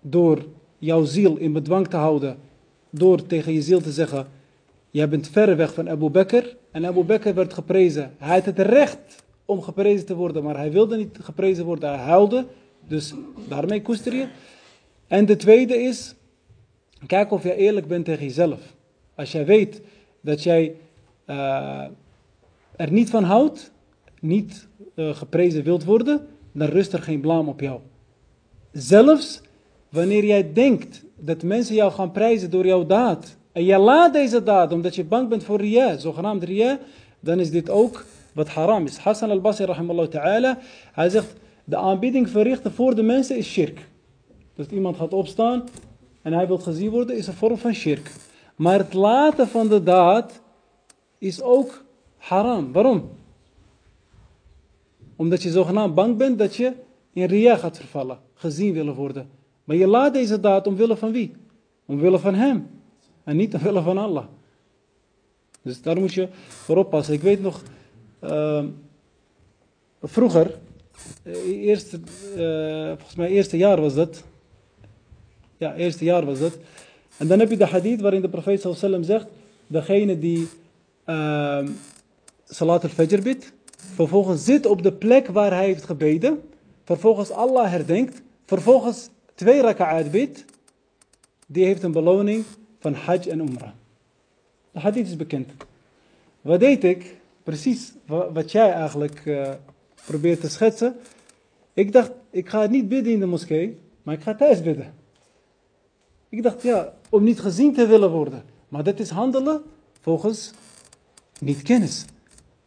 door jouw ziel in bedwang te houden, door tegen je ziel te zeggen, jij bent verre weg van Abu Bakr. En Abu Bakr werd geprezen. Hij had het recht om geprezen te worden, maar hij wilde niet geprezen worden, hij huilde. Dus daarmee koester je. En de tweede is, kijk of jij eerlijk bent tegen jezelf. Als jij weet dat jij uh, er niet van houdt, niet uh, geprezen wilt worden, dan rust er geen blaam op jou. Zelfs wanneer jij denkt dat mensen jou gaan prijzen door jouw daad, en jij laat deze daad omdat je bang bent voor ria, zogenaamd ria, dan is dit ook wat haram is. Hassan al-Basri rahimallahu ta'ala, hij zegt, de aanbieding verrichten voor de mensen is shirk. Dus iemand gaat opstaan en hij wil gezien worden, is een vorm van shirk. Maar het laten van de daad is ook haram. Waarom? Omdat je zogenaamd bang bent dat je in ria gaat vervallen, gezien willen worden. Maar je laat deze daad omwille van wie? Omwille van hem. En niet omwille van Allah. Dus daar moet je voor oppassen. Ik weet nog, uh, vroeger, eh, eerste, uh, volgens mij eerste jaar was dat. Ja, eerste jaar was dat. En dan heb je de hadith waarin de profeet sallam zegt, degene die uh, salat al-fajr bidt, vervolgens zit op de plek waar hij heeft gebeden, vervolgens Allah herdenkt, vervolgens twee raka'at bidt, die heeft een beloning van hajj en umrah. De hadith is bekend. Wat deed ik? Precies wat jij eigenlijk uh, probeert te schetsen. Ik dacht, ik ga niet bidden in de moskee, maar ik ga thuis bidden. Ik dacht, ja, om niet gezien te willen worden. Maar dat is handelen volgens niet kennis.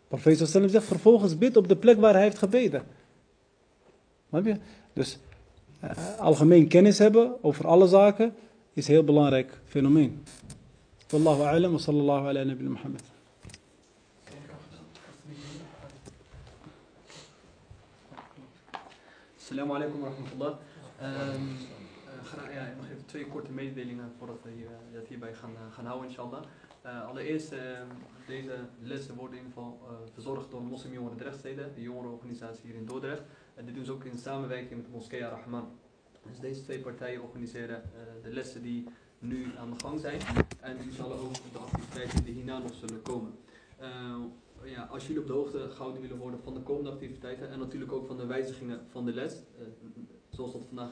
Profeet sallam zegt, vervolgens bid op de plek waar hij heeft gebeden. Dus uh, algemeen kennis hebben over alle zaken is een heel belangrijk fenomeen. Wallahu a'lam wa sallallahu ala nabi Muhammad. Assalamu alaikum wa rahmatullah. Um, ik nog even twee korte mededelingen voordat we hier, uh, het hierbij gaan, uh, gaan houden, inshallah. Uh, allereerst, uh, deze lessen worden in ieder geval verzorgd door Moslim Jongeren Drechtsteden, de jongerenorganisatie hier in Dordrecht. En dit doen ze ook in samenwerking met Moskee Rahman. Dus deze twee partijen organiseren de lessen die nu aan de gang zijn. En inshallah ook de activiteiten die hierna nog zullen komen. ja, als jullie op de hoogte gehouden willen worden van de komende activiteiten en natuurlijk ook van de wijzigingen van de les, zoals dat vandaag